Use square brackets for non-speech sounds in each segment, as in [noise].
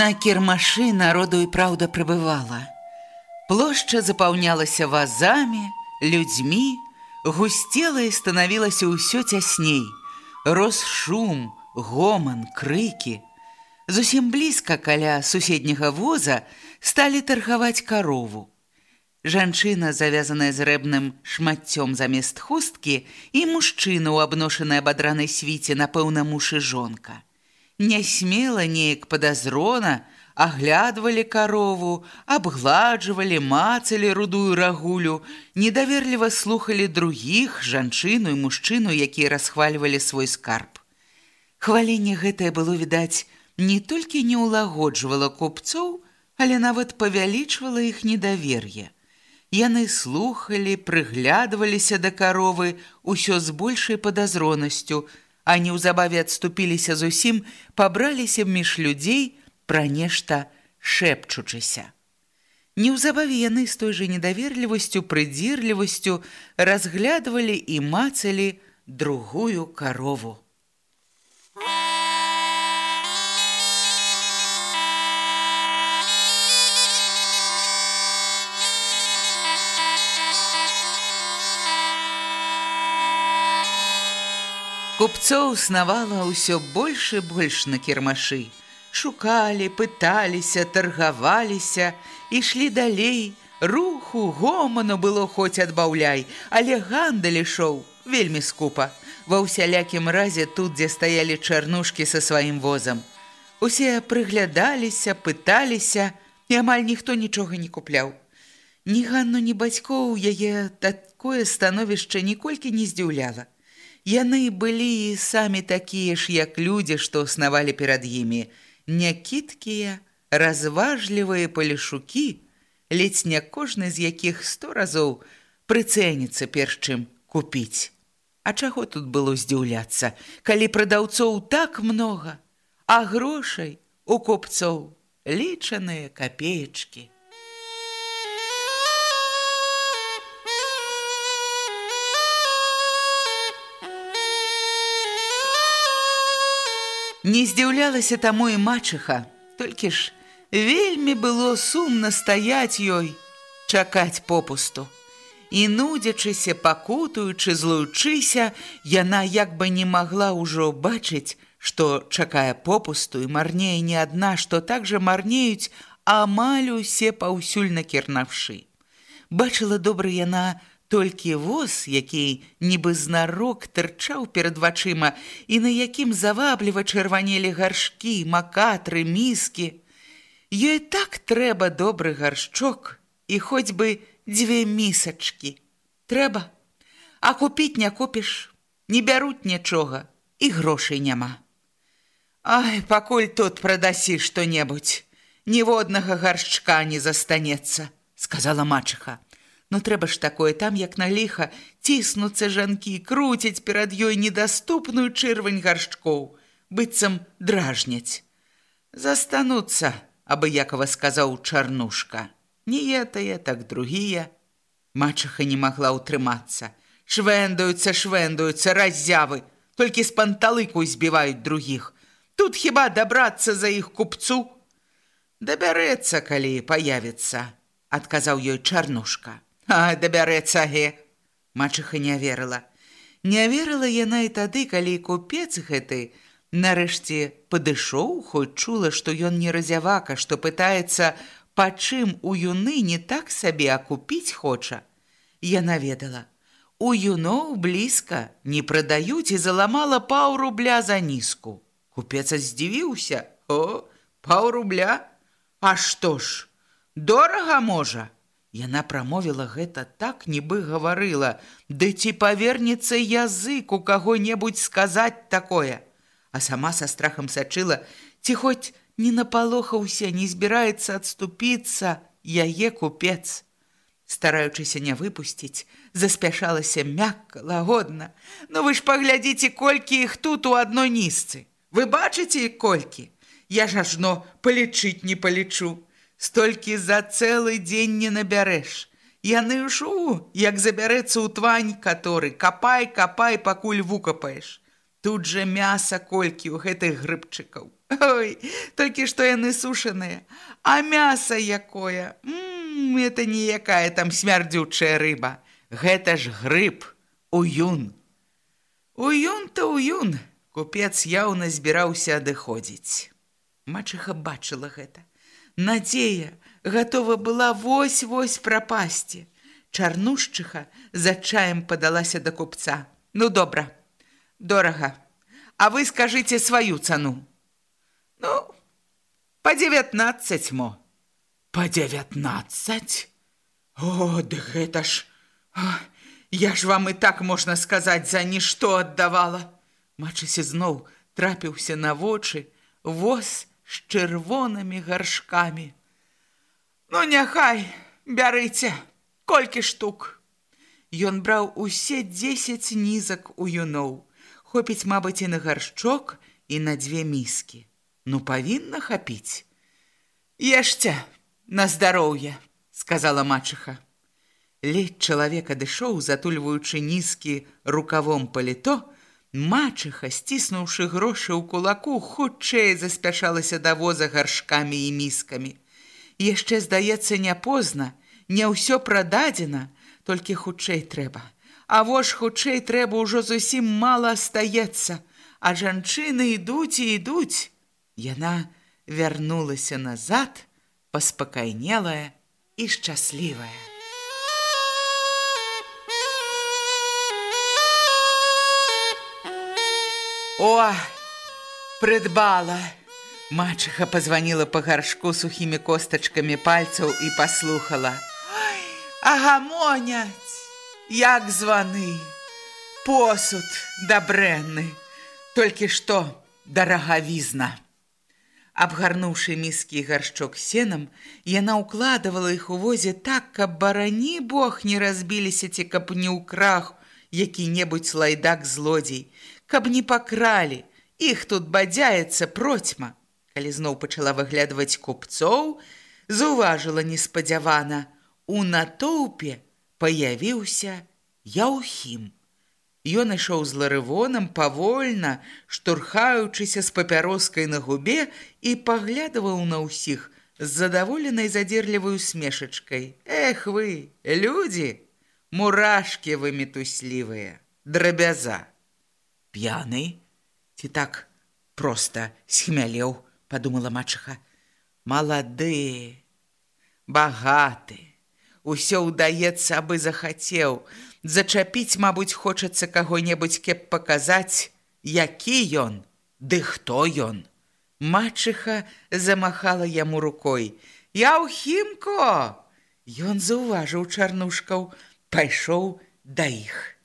На кірмашы народу і праўда прыбывала. Плошча запаўнялася вазамі, людзьмі, гусцела і станавілася ўсё цясней. Рос шум, гоман, крыкі. Зусім блізка каля суседняга воза сталі таргаваць карову. Жанчына, завязаная зрэбным шмаццём замест хусткі, і мужчына ў абношанай абадранай свіце, напэўна, муж і жонка нясмела неяк падазрона, аглядвалі карову, абгладжвалі, мацалі рудую рагулю, недаверліва слухалі другіх, жанчыну і мужчыну, якія расхвальвалі свой скарб. Хваленне гэтае было відаць, не толькі не ўлагоджвала купцоў, але нават павялічвала іх недавер'е. Яны слухалі, прыглядваліся да каровы ўсё з большай падазронасцю, а неўзабаве адступіліся зусім, пабраліся між людзей пра нешта шэпчучыся. Неўзабаве яны з той жа недаверлівасцю, прыдзірлівасцю разглядвалі і мацалі другую карову. Купцоў снавала ўсё больш і больш на кірмашы. Шукалі, пыталіся, таргаваліся, ішлі далей. Руху, гоману было хоць адбаўляй, але гандаль ішоў вельмі скупа. Ва ўсялякім разе тут, дзе стаялі чарнушкі са сваім возам. Усе прыглядаліся, пыталіся, і амаль ніхто нічога не купляў. Ні Ганну, ні бацькоў яе такое становішча ніколькі не здзіўляла. Яны былі самі такія ж, як людзі, што снавалі перад імі, някіткія, разважлівыя палішукі, ледзь не кожны з якіх сто разоў прыцэніцца перш чым купіць. А чаго тут было здзіўляцца, калі прадаўцоў так многа, а грошай у купцоў лічаныя капеечкі. Не здзіўлялася таму і мачыха, толькі ж вельмі было сумна стаяць ёй, чакаць попусту. І нудзячыся, пакутуючы, злуючыся, яна як бы не магла ўжо бачыць, што чакае попусту і марнее не адна, што так жа марнеюць амаль усе паўсюль накірнавшы. Бачыла добра яна, толькі воз, які нібы знарок тырчаў перад вачыма і на якім завабліва чырванелі гаршкі, макатры, міскі. Ёй так трэба добры гаршчок і хоць бы дзве місачкі. Трэба, а купіць не купіш, не бяруць нічога і грошай няма. Ай, пакуль тут прадасі што-небудзь, ніводнага гаршчка не застанецца, сказала мачыха. Ну трэба ж такое там, як на ліха, ціснуцца жанкі, круцяць перад ёй недаступную чырвань гаршчкоў, быццам дражняць. Застануцца, абыякова сказаў чарнушка. Не этае, так другія. Мачаха не магла ўтрымацца. Швендуюцца, швендуюцца раззявы, толькі з панталыку збіваюць другіх. Тут хіба дабрацца за іх купцу? Дабярэцца, калі паявіцца адказаў ёй чарнушка. А дабярэцца ге. Мачыха не верыла. Не верыла яна і тады, калі купец гэты нарэшце падышоў, хоць чула, што ён не разявака, што пытаецца, па чым у юны не так сабе акупіць хоча. Яна ведала. У юноў блізка не прадаюць і заламала паў рубля за нізку. Купец здзівіўся: « О, паў рубля, А што ж, дорага можа. Яна прамовіла гэта так, нібы гаварыла: Ды ці павернецца язык у каго-небудзь сказаць такое. А сама са страхам сачыла, ці хоць не напалохаўся, не збіраецца адступіцца яе купец. Стараючыся не выпусціць, заспяшалася мякка, лагодна. Ну вы ж паглядзіце, колькі іх тут у адной нізцы. Вы бачыце колькі? Я ж ажно палічыць не палічу. Столькі за цэлы дзень не набярэш. Яны ўжу, як забярэцца ў твань, каторы, капай, капай, пакуль вукапаеш. Тут жа мяса колькі ў гэтых грыбчыкаў. Ой, толькі што яны сушаныя. А мяса якое? Мм, это ніякая там смярдзючая рыба. Гэта ж грыб, уюн. Уюн-то уюн. Купец яўна збіраўся адыходзіць. Мачыха бачыла гэта. Надзея гатова была вось-вось прапасці. Чарнушчыха за чаем падалася да купца. Ну добра, дорага, А вы скажыце сваю цану. Ну, па 19 мо. Па 19? О, ды гэта ж. О, я ж вам і так можна сказаць за нішто аддавала. Мачыся зноў трапіўся на вочы, воз, з чырвонымі гаршкамі. Ну, няхай, бярыце, колькі штук. Ён браў усе дзесяць нізак у юноў. Хопіць, мабыць, і на гаршчок і на дзве міскі. Ну, павінна хапіць. Ешце, на здароўе, сказала мачыха. Ледь чалавек адышоў, затульваючы нізкі рукавом паліто, Мачыха, сціснуўшы грошы ў кулаку, хутчэй заспяшалася да воза гаршкамі і міскамі. Яшчэ, здаецца, не позна, не ўсё прададзена, толькі хутчэй трэба. А вож хутчэй трэба ўжо зусім мала астаецца, а жанчыны ідуць і ідуць. Яна вярнулася назад, паспакайнелая і шчаслівая. О, прыдбала. Мачыха пазваніла па гаршку сухімі костачкамі пальцаў і паслухала. Агамоняць, як званы, посуд дабрэнны, толькі што дарагавізна. Абгарнуўшы міскі гаршчок сенам, яна ўкладывала іх у возе так, каб барані Бог не разбіліся ці каб не ў крах які-небудзь лайдак злодзей, каб не пакралі, іх тут бадзяецца процьма. Калі зноў пачала выглядваць купцоў, заўважыла неспадзявана. У натоўпе паявіўся яўхім. Ён ішоў з ларывонам павольна, штурхаючыся з папяроскай на губе і паглядываў на ўсіх з задаволенай задзерліваю смешачкай. Эх вы, людзі, мурашкі вы метуслівыя, драбяза п'яны ці так проста схмялеў подумала мачыха. Малады багаты. Усё ўдаецца абы захацеў. Зачапіць мабуць хочацца каго-небудзь кеп паказаць які ён ды хто ён. Мачыха замахала яму рукой. Я ў хімко! Ён заўважыў чарнушкаў пайшоў да іх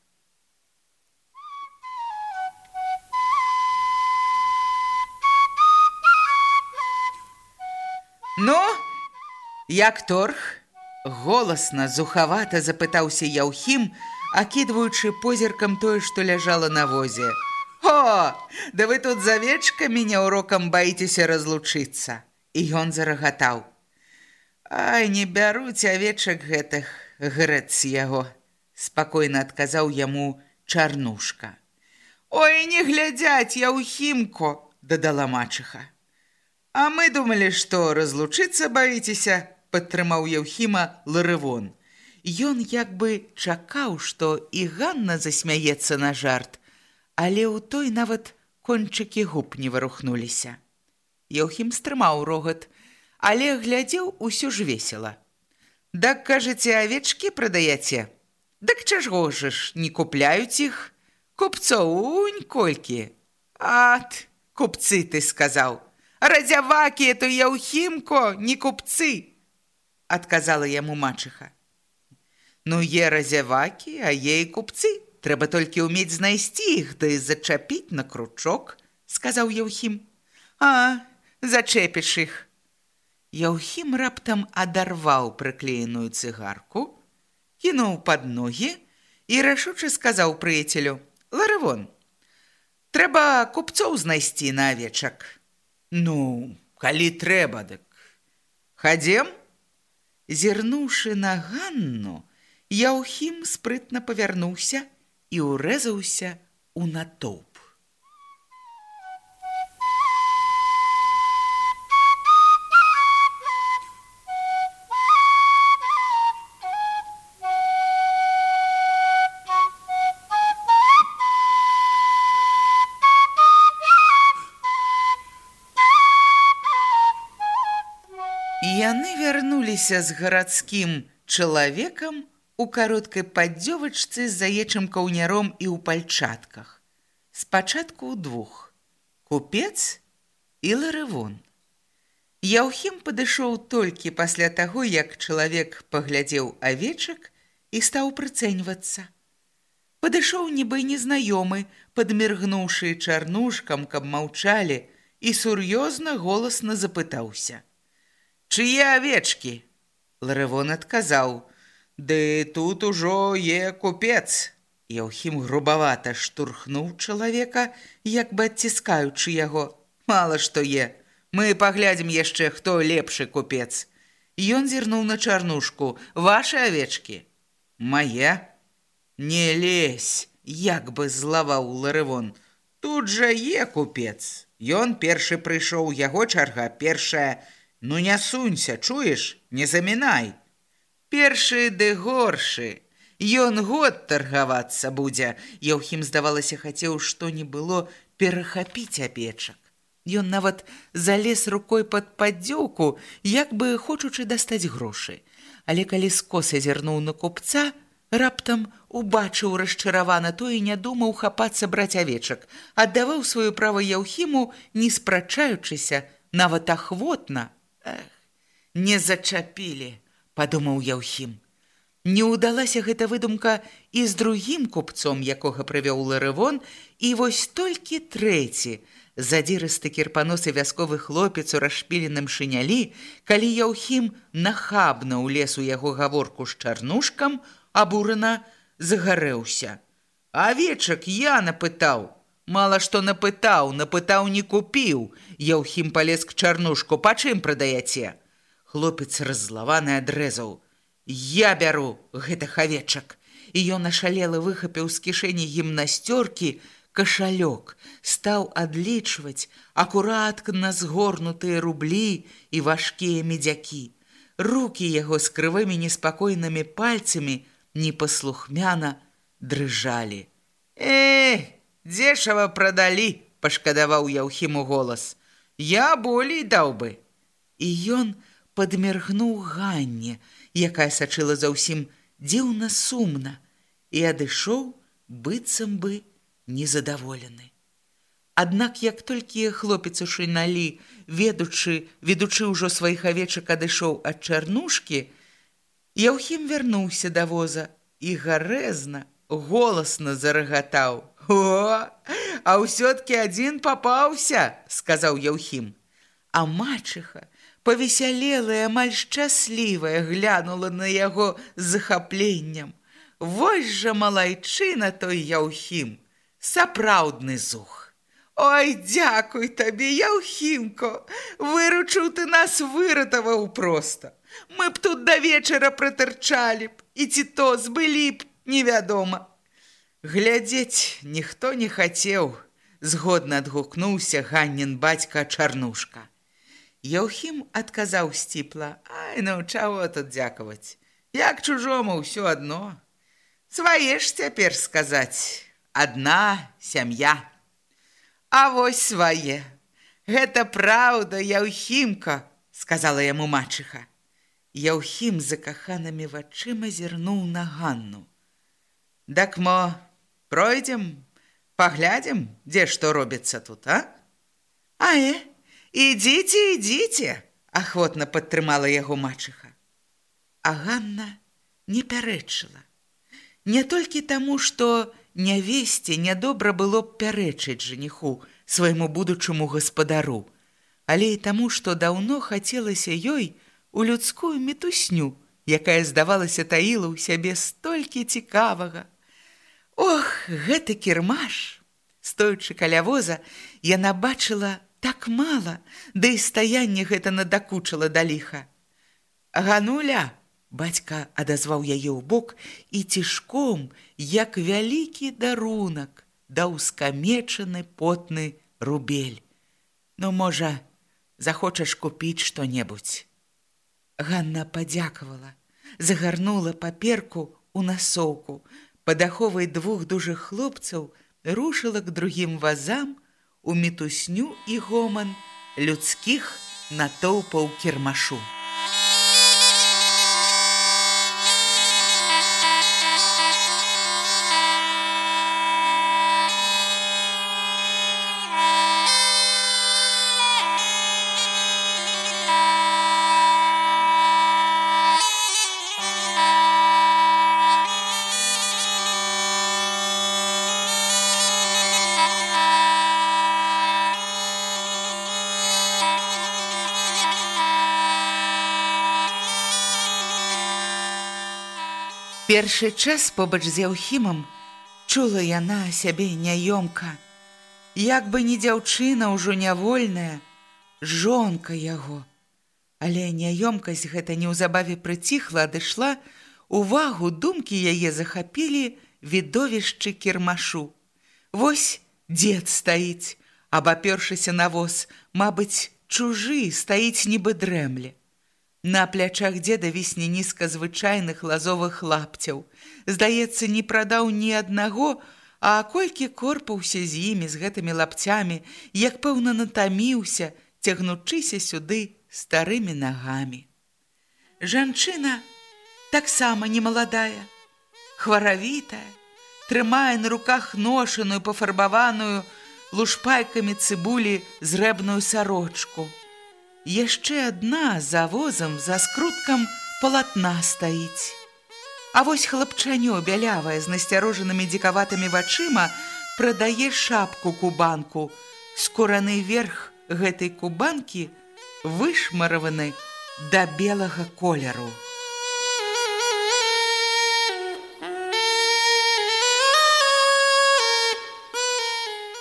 Ну, як торг? Голасна, зухавата запытаўся Яўхім, акідваючы позіркам тое, што ляжала на возе. О, да вы тут за вечкамі няўрокам баіцеся разлучыцца. І ён зарагатаў. Ай, не бяруць авечак гэтых грэц яго, спакойна адказаў яму чарнушка. Ой, не глядзяць, я ў хімко, дадала мачыха. А мы думалі, што разлучыцца баіцеся, падтрымаў Яўхіма Ларывон. Ён як бы чакаў, што і Ганна засмяецца на жарт, але ў той нават кончыкі губ не варухнуліся. Яўхім стрымаў рогат, але глядзеў усё ж весела. Дак кажаце, авечкі прадаяце. Дык чаго ж ж не купляюць іх? Купцоўунь колькі. Ат, купцы ты сказаў. Разявакі эту яўхімко, не купцы, адказала яму мачыха. Ну е разявакі, а е і купцы. Трэба толькі ўмець знайсці іх ды да зачапіць на кручок, сказаў Яўхім. А, зачэпіш іх. Яўхім раптам адарваў прыклееную цыгарку, кінуў пад ногі і рашуча сказаў прыяцелю: « Ларывон, трэба купцоў знайсці на авечак. Ну, калі трэба, дык. Хадзем? Зірнуўшы на Ганну, Яўхім спрытна павярнуўся і ўрэзаўся ў натоўп. Вярнуліся з гарадскім чалавекам у кароткай паддзёвачцы з заечым каўняром і ў пальчатках. Спачатку ў двух: купец і ларывон. Яўхім падышоў толькі пасля таго, як чалавек паглядзеў авечак і стаў прыцэньвацца. Падышоў нібы незнаёмы, падміргнуўшы чарнушкам, каб маўчалі, і сур'ёзна голасна запытаўся: « Чые авечкі? Ларывон адказаў: « Ды тут ужо е купец. Яўхім грубавата штурхнуў чалавека, як бы адціскаючы яго. Мала што е. Мы паглядзім яшчэ, хто лепшы купец. Ён зірнуў на чарнушку: ваши авечкі. Мая? Не лезь, як бы злаваў ларывон. Тут жа е купец. Ён першы прыйшоў яго чарга першая, Ну не сунься, чуеш, не замінай. Першы ды горшы. Ён год таргавацца будзе. Яўхім, здавалася, хацеў, што не было перахапіць апечак. Ён нават залез рукой пад паддзёўку, як бы хочучы дастаць грошы. Але калі скоса зірнуў на купца, раптам убачыў расчаравана то і не думаў хапацца браць авечак, аддаваў сваё права Яўхіму, не спрачаючыся, нават ахвотна, Эх, не зачапілі, падумаў Яўхім. Не ўдалася гэта выдумка і з другім купцом, якога прывёў ларывон, і вось толькі трэці, задзірысты кірпаносы вясковы хлопец у расшпіленым шынялі, калі Яўхім нахабна ўлез у яго гаворку з чарнушкам, абурана загарэўся. Авечак я напытаў, Мала што напытаў, напытаў не купіў. Яўхім палез к чарнушку, па чым прадаяце? Хлопец раззлаваны адрэзаў. Я бяру гэта хавечак. І ён нашалелы выхапіў з кішэні гімнасцёркі кашалёк, стаў адлічваць акураткна згорнутыя рублі і важкія медзякі. Рукі яго з крывымі неспакойнымі пальцамі непаслухмяна дрыжалі. Эх! Дзешава прадалі, пашкадаваў Яўхіму голас. Я болей даў бы. І ён падміргнуў ганне, якая сачыла заўсім дзіўна сумна, і адышоў быццам бы незадаволены. Аднак як толькі хлопец у шыналі, ведучы, ведучы ўжо сваіх авечак адышоў ад чарнушкі, Яўхім вярнуўся да воза і гарэзна, голасна зарагатаў: О, а ўсё-ткі адзін папаўся, сказаў Яўхім. А мачыха, павесялелая, амаль шчаслівая, глянула на яго захапленнем. Вось жа малайчына той Яўхім, сапраўдны зух. Ой, дзякуй табе, Яўхімко, выручыў ты нас выратаваў проста. Мы б тут да вечара пратырчалі б, і ці то збылі б, невядома. Глядзець ніхто не хацеў, згодна адгукнуўся ганнен бацька чарнушка. Яўхім адказаў сціпла: « Ай, ну чаго тут дзякаваць. Як чужому ўсё адно. Свае ж цяпер сказаць: адна сям'я. А вось свае. Гэта праўда, Яўхімка, сказала яму мачыха. Яўхім закаханымі вачыма зірнуў на Ганну. Дак мо пройдзем, паглядзім, дзе што робіцца тут, а? Ае, ідзіце, ідзіце, ахвотна падтрымала яго мачыха. А Ганна не пярэчыла. Не толькі таму, што нявесце нядобра было б пярэчыць жаніху свайму будучаму гаспадару, але і таму, што даўно хацелася ёй у людскую метусню, якая здавалася таіла ў сябе столькі цікавага. Ох, гэты кірмаш! Стоючы каля воза, яна бачыла так мала, ды і стаянне гэта надакучыла да ліха. Гануля, бацька адазваў яе ў бок і цішком, як вялікі дарунак, даў скамечаны потны рубель. Ну, можа, захочаш купіць што-небудзь. Ганна падзякавала, загарнула паперку ў насоўку, падаховай двух дужых хлопцаў рушыла к другім вазам, у мітусню і гоман людскіх натоўпаў кірмашу. Першы час побач з Яўхімам чула яна сябе няёмка. Як бы не дзяўчына ўжо нявольная, жонка яго. Але няёмкасць гэта неўзабаве прыціхла, адышла, увагу думкі яе захапілі відовішчы кірмашу. Вось дзед стаіць, абапёршыся на воз, мабыць, чужы стаіць нібы дрэмле. На плячах дзеда вісне нізка звычайных лазовых лапцяў. Здаецца, не прадаў ні аднаго, а колькі корпаўся з імі з гэтымі лапцямі, як пэўна натаміўся, цягнучыся сюды старымі нагамі. Жанчына таксама немаладая, хваравітая, трымае на руках ношаную пафарбаваную лушпайкамі цыбулі зрэбную сарочку – яшчэ адна за возам за скруткам палатна стаіць. А вось хлапчанё бялявае з насцярожанымі дзікаватымі вачыма прадае шапку кубанку. Скураны верх гэтай кубанкі вышмараваны да белага колеру.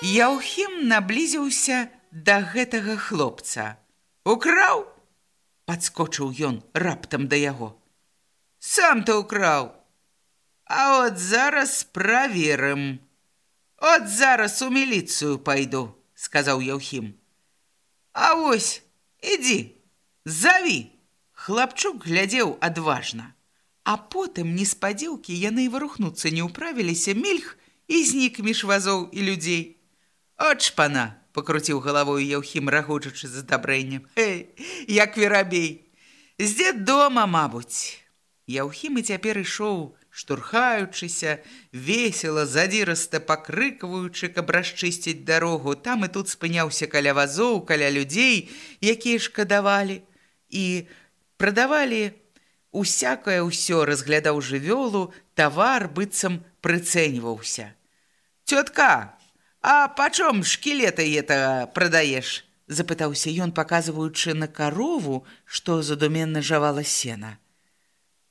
Яўхім наблізіўся да гэтага хлопца. Украў? Падскочыў ён раптам да яго. Сам ты украў. А от зараз праверым. От зараз у міліцыю пайду, сказаў Яўхім. А вось, ідзі, заві. Хлапчук глядзеў адважна. А потым неспадзеўкі яны і варухнуцца не ўправіліся мільх і знік між вазоў і людзей. От шпана, пакруціў галавою яўхім рагучачы з адабрэннем. Як верабей! Здзе дома мабуць? Яўхім і цяпер ішоў штурхаючыся весела задзіраста пакрыкваючы каб расчысціць дарогу. Там і тут спыняўся каля вазоў каля людзей якія шкадавалі і прадавалі усякае ўсё разглядаў жывёлу тавар быццам прыцэньваўся. Цётка А пачом шкілеты это прадаеш? запытаўся ён, паказваючы на карову, што задуменна жавала сена.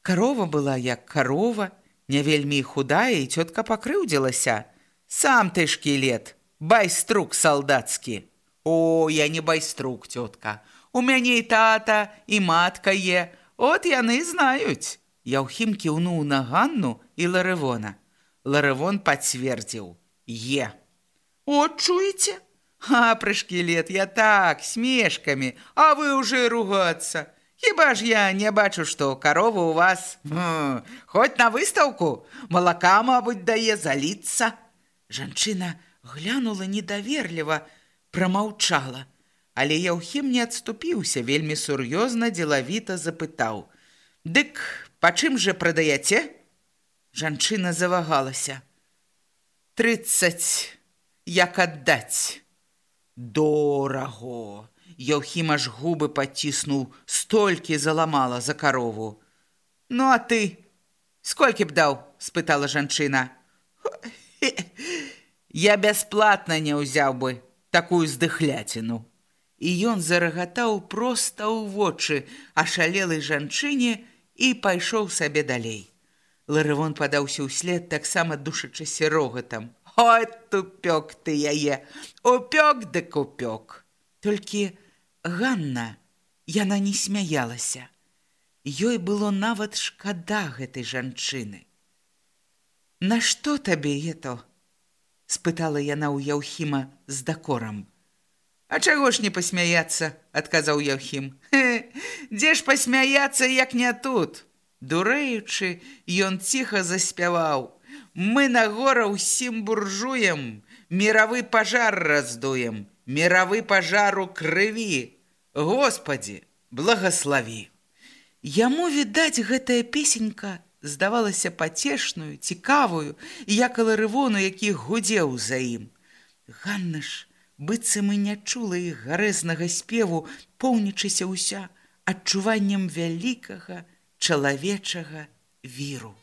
Карова была як карова, не вельмі худая і цётка пакрыўдзілася. Сам ты шкілет, байструк салдацкі. О, я не байструк, цётка. У мяне і тата і матка е. От яны знаюць. Яўхім кіўнуў на Ганну і Ларэвона. Ларэвон пацвердзіў: Е. От чуеце? А, прышкілет, я так, смешкамі, а вы уже ругаться. Хіба ж я не бачу, што карова у вас хм, Хоць на выстаўку малака, мабыць, дае заліцца. Жанчына глянула недаверліва, прамаўчала. Але Яўхім не адступіўся, вельмі сур'ёзна дзелавіта запытаў: « Дык па чым жа прадаяце? Жанчына завагалася. Трыццаць, як аддаць. Дораго! Яўхім аж губы паціснуў, столькі заламала за карову. Ну а ты сколькі б даў? спытала жанчына. [laughs] Я бясплатна не ўзяў бы такую здыхляціну. І ён зарагатаў проста ў вочы ашалелай жанчыне і пайшоў сабе далей. Ларывон падаўся ўслед таксама душачыся рогатам. Ой, тупёк ты яе, упёк ды купёк. Толькі Ганна, яна не смяялася. Ёй было нават шкада гэтай жанчыны. Нашто табе это? спытала яна ў Яўхіма з дакорам. А чаго ж не пасмяяцца, адказаў Яўхім. Дзе ж пасмяяцца, як не тут? Дурэючы, ён ціха заспяваў: « Мы на гора ўсім буржуем, мировы пажар раздуем, мировы пажару крыві. Господі, благослові. Яму відаць гэтая песенька здавалася пацешную, цікавую, як ларывону, які гудзеў за ім. Ганна ж, быццам і не чула іх гарэзнага спеву, поўнічыся ўся адчуваннем вялікага чалавечага віру.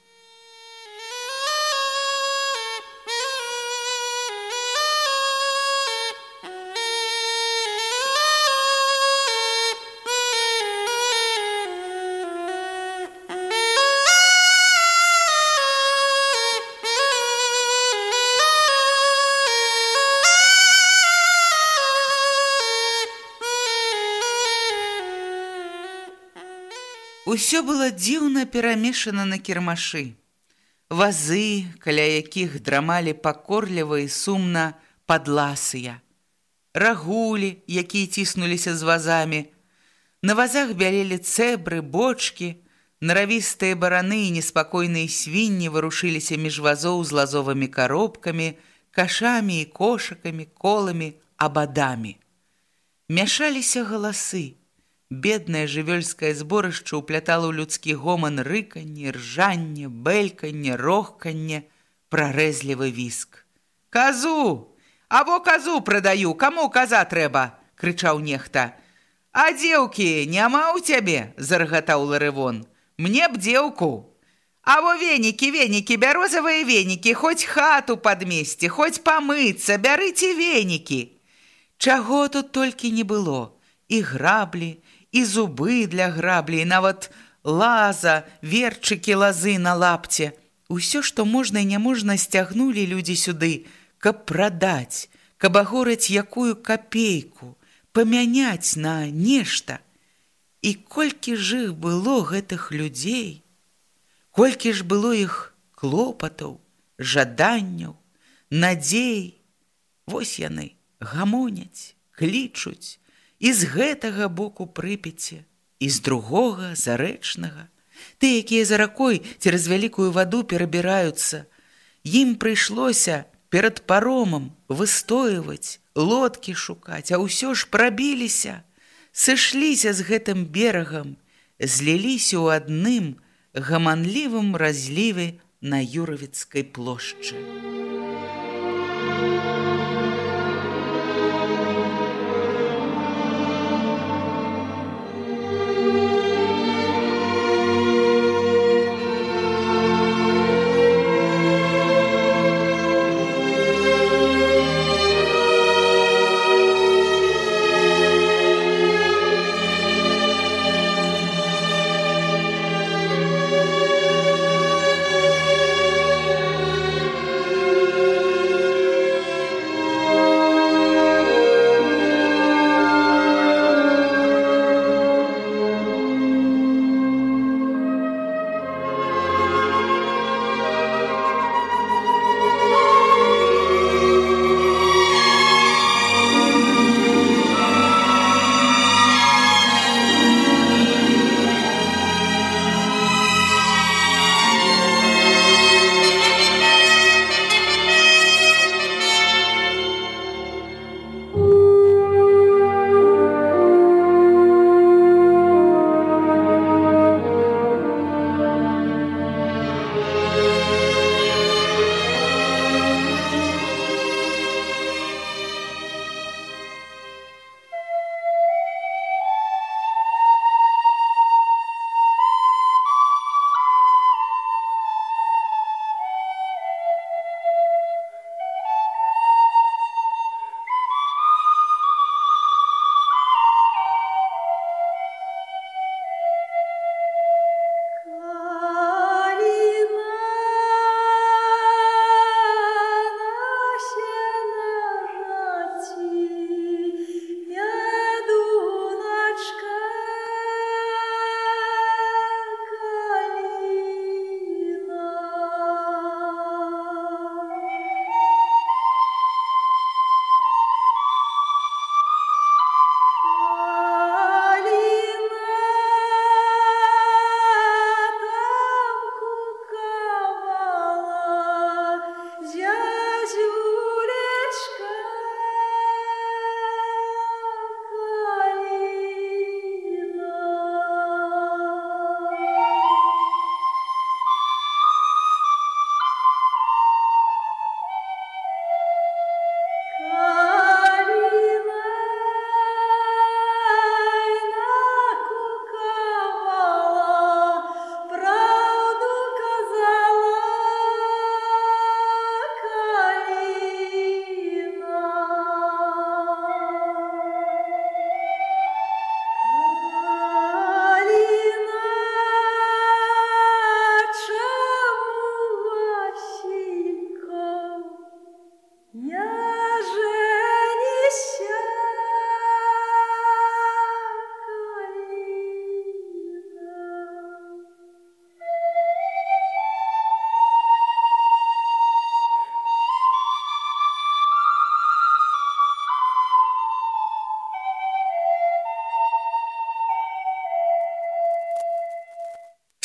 Усё было дзіўна перамешана на кірмашы. Вазы, каля якіх драмалі пакорліва і сумна падласыя. Рагулі, якія ціснуліся з вазамі. На вазах бялелі цэбры, бочкі, Наравістыя бараны і неспакойныя свінні варушыліся між вазоў з лазовымі каробкамі, кашамі і кошакамі, коламі, абадамі. Мяшаліся галасы. Беднае жывёльскае зборышча ўплятала ў людскі гоман рыканне, ржанне, бэльканне, рохканне, прарэзлівы віск. Казу! Або казу прадаю, каму каза трэба, крычаў нехта. А дзеўкі, няма ў цябе, заргатаў ларывон. Мне б дзеўку. Або венікі, венікі, бярозавыя венікі, хоць хату падмесці, хоць памыцца, бярыце венікі. Чаго тут толькі не было, і граблі, і зубы для граблі, і нават лаза, верчыкі лазы на лапце. Усё, што можна і няможна сцягнулі людзі сюды, каб прадаць, каб агораць якую капейку, памяняць на нешта. І колькі ж іх было гэтых людзей, колькі ж было іх клопатаў, жаданняў, надзей, Вось яны гамоняць, клічуць, і з гэтага боку прыпеце, і з другога зарэчнага. Ты, якія за ракой цераз вялікую ваду перабіраюцца, ім прыйшлося перад паромам выстоиваць, лодкі шукаць, а ўсё ж прабіліся, сышліся з гэтым берагам, зліліся ў адным гаманлівым разліве на юравіцкай плошчы.